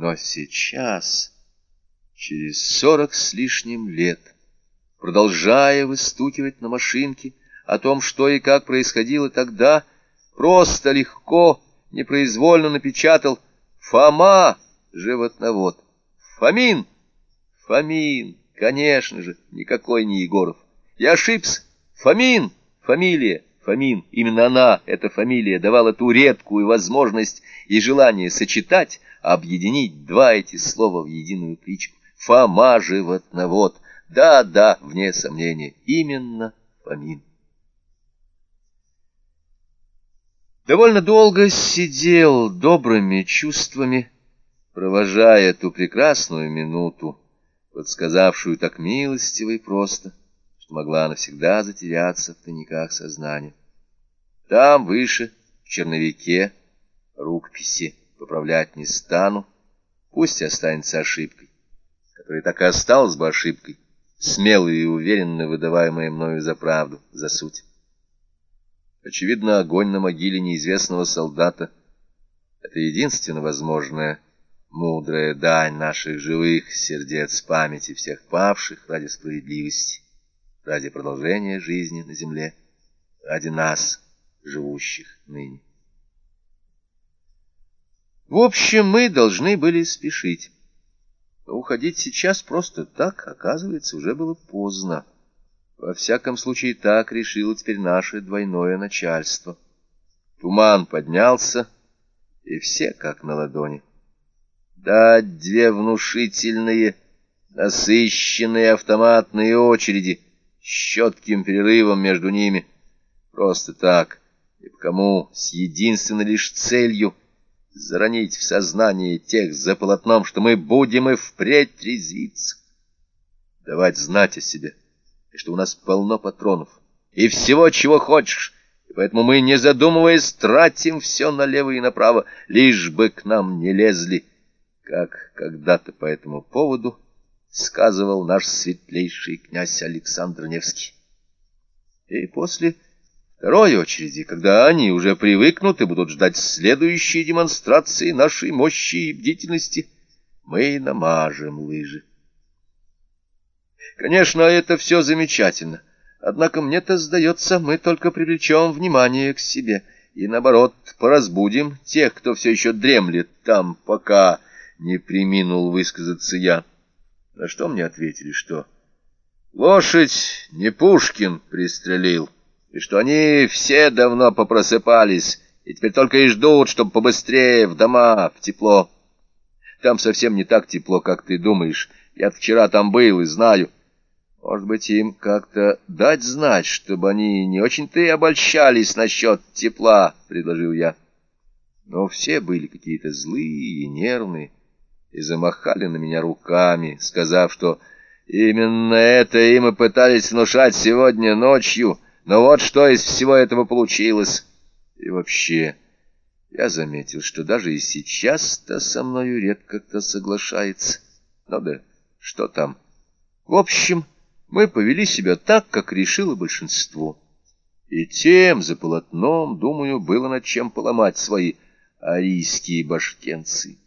Но сейчас, через сорок с лишним лет, продолжая выстукивать на машинке о том, что и как происходило тогда, просто легко, непроизвольно напечатал «Фома, животновод». «Фомин! Фомин! Конечно же, никакой не Егоров. Я ошибся. Фомин! Фамилия!» Фомин, именно она, эта фамилия, давала ту редкую возможность и желание сочетать, объединить два эти слова в единую кличку. Фома животновод. Да, да, вне сомнения, именно Фомин. Довольно долго сидел добрыми чувствами, провожая ту прекрасную минуту, подсказавшую так милостиво и просто, что могла навсегда затеряться в тайниках сознания. Там, выше, в черновике, рукописи поправлять не стану, пусть останется ошибкой, которая так и осталась бы ошибкой, смело и уверенно выдаваемая мною за правду, за суть. Очевидно, огонь на могиле неизвестного солдата — это единственно возможная мудрая дань наших живых сердец памяти всех павших ради справедливости ради продолжения жизни на земле, ради нас, живущих ныне. В общем, мы должны были спешить. уходить сейчас просто так, оказывается, уже было поздно. Во всяком случае, так решило теперь наше двойное начальство. Туман поднялся, и все как на ладони. Да, две внушительные, насыщенные автоматные очереди — с четким перерывом между ними. Просто так, и по кому, с единственной лишь целью заронить в сознание тех за полотном, что мы будем и впредь трезвиться, давать знать о себе, и что у нас полно патронов, и всего, чего хочешь, и поэтому мы, не задумываясь, тратим все налево и направо, лишь бы к нам не лезли, как когда-то по этому поводу сказывал наш светлейший князь Александр Невский. И после второй очереди, когда они уже привыкнут и будут ждать следующей демонстрации нашей мощи и бдительности, мы намажем лыжи. Конечно, это все замечательно, однако мне-то сдается, мы только привлечем внимание к себе и, наоборот, поразбудим тех, кто все еще дремлет там, пока не приминул высказаться я. На что мне ответили, что лошадь не Пушкин пристрелил, и что они все давно попросыпались, и теперь только и ждут, чтобы побыстрее в дома, в тепло. Там совсем не так тепло, как ты думаешь. Я вчера там был и знаю. Может быть, им как-то дать знать, чтобы они не очень-то и обольщались насчет тепла, — предложил я. Но все были какие-то злые и нервные и замахали на меня руками, сказав, что именно это им и пытались внушать сегодня ночью, но вот что из всего этого получилось. И вообще, я заметил, что даже и сейчас-то со мною редко кто соглашается. Ну да, что там? В общем, мы повели себя так, как решило большинство. И тем за полотном, думаю, было над чем поломать свои арийские башкенцы.